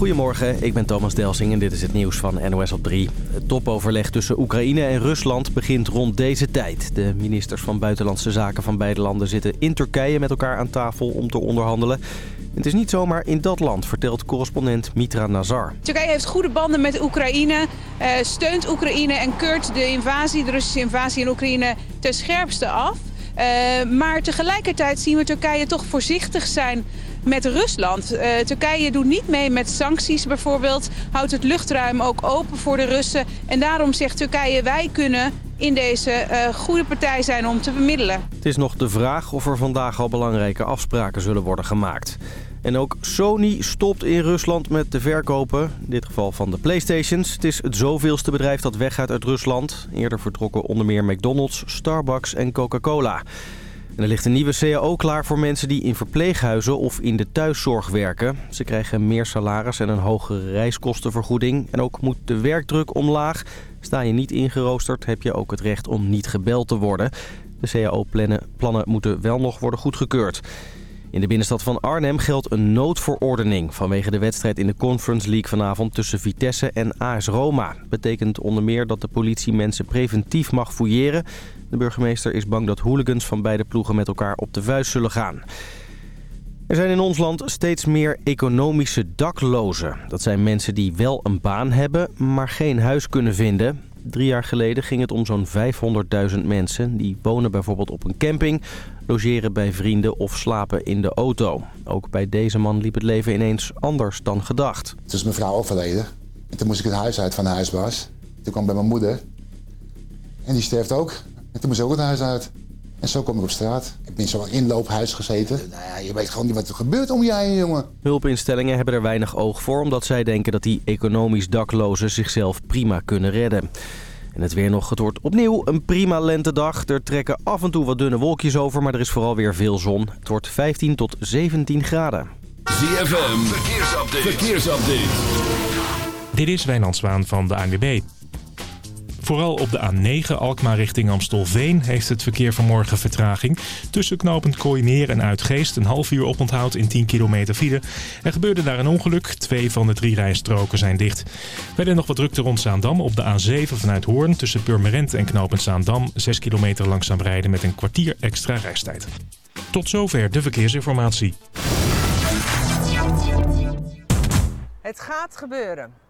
Goedemorgen, ik ben Thomas Delsing en dit is het nieuws van NOS op 3. Het topoverleg tussen Oekraïne en Rusland begint rond deze tijd. De ministers van Buitenlandse Zaken van beide landen zitten in Turkije met elkaar aan tafel om te onderhandelen. Het is niet zomaar in dat land, vertelt correspondent Mitra Nazar. Turkije heeft goede banden met Oekraïne, eh, steunt Oekraïne en keurt de invasie, de Russische invasie in Oekraïne ten scherpste af. Uh, maar tegelijkertijd zien we Turkije toch voorzichtig zijn met Rusland. Uh, Turkije doet niet mee met sancties bijvoorbeeld. Houdt het luchtruim ook open voor de Russen. En daarom zegt Turkije wij kunnen in deze uh, goede partij zijn om te bemiddelen. Het is nog de vraag of er vandaag al belangrijke afspraken zullen worden gemaakt. En ook Sony stopt in Rusland met de verkopen, in dit geval van de Playstations. Het is het zoveelste bedrijf dat weggaat uit Rusland. Eerder vertrokken onder meer McDonald's, Starbucks en Coca-Cola. Er ligt een nieuwe CAO klaar voor mensen die in verpleeghuizen of in de thuiszorg werken. Ze krijgen meer salaris en een hogere reiskostenvergoeding. En ook moet de werkdruk omlaag. Sta je niet ingeroosterd, heb je ook het recht om niet gebeld te worden. De CAO-plannen moeten wel nog worden goedgekeurd. In de binnenstad van Arnhem geldt een noodverordening... vanwege de wedstrijd in de Conference League vanavond tussen Vitesse en AS Roma. betekent onder meer dat de politie mensen preventief mag fouilleren. De burgemeester is bang dat hooligans van beide ploegen met elkaar op de vuist zullen gaan. Er zijn in ons land steeds meer economische daklozen. Dat zijn mensen die wel een baan hebben, maar geen huis kunnen vinden. Drie jaar geleden ging het om zo'n 500.000 mensen. Die wonen bijvoorbeeld op een camping, logeren bij vrienden of slapen in de auto. Ook bij deze man liep het leven ineens anders dan gedacht. Toen is mijn vrouw overleden. En toen moest ik het huis uit van de huisbaas. Toen kwam bij mijn moeder. En die sterft ook. En toen moest ik ook het huis uit. En zo kom ik op straat. Ik ben in zo'n inloophuis gezeten. Nou ja, je weet gewoon niet wat er gebeurt om je heen, jongen. Hulpinstellingen hebben er weinig oog voor... omdat zij denken dat die economisch daklozen zichzelf prima kunnen redden. En het weer nog, het wordt opnieuw een prima lentedag. Er trekken af en toe wat dunne wolkjes over, maar er is vooral weer veel zon. Het wordt 15 tot 17 graden. ZFM, verkeersupdate. verkeersupdate. Dit is Wijnand Zwaan van de ANWB. Vooral op de A9 Alkmaar richting Amstelveen heeft het verkeer vanmorgen vertraging. Tussen knooppunt Kooimeer en Uitgeest een half uur oponthoud in 10 kilometer file. Er gebeurde daar een ongeluk. Twee van de drie rijstroken zijn dicht. Verder nog wat drukte rond Zaandam op de A7 vanuit Hoorn. Tussen Purmerend en knooppunt Zaandam 6 kilometer langzaam rijden met een kwartier extra reistijd. Tot zover de verkeersinformatie. Het gaat gebeuren.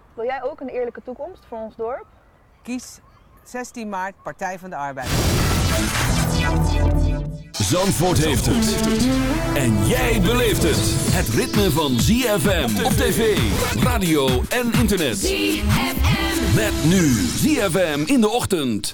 Wil jij ook een eerlijke toekomst voor ons dorp? Kies 16 maart Partij van de Arbeid. Zandvoort heeft het. En jij beleeft het. Het ritme van ZFM op tv, radio en internet. ZFM. Met nu ZFM in de ochtend.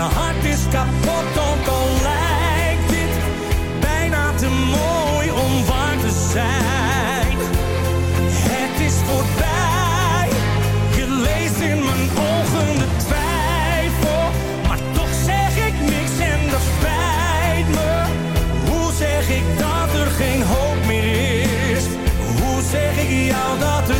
Mijn hart is kapot, ook al lijkt dit bijna te mooi om waar te zijn. Het is voorbij, je leest in mijn ogen de twijfel. Maar toch zeg ik niks en dat spijt me. Hoe zeg ik dat er geen hoop meer is? Hoe zeg ik jou dat het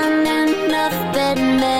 find enough nothing man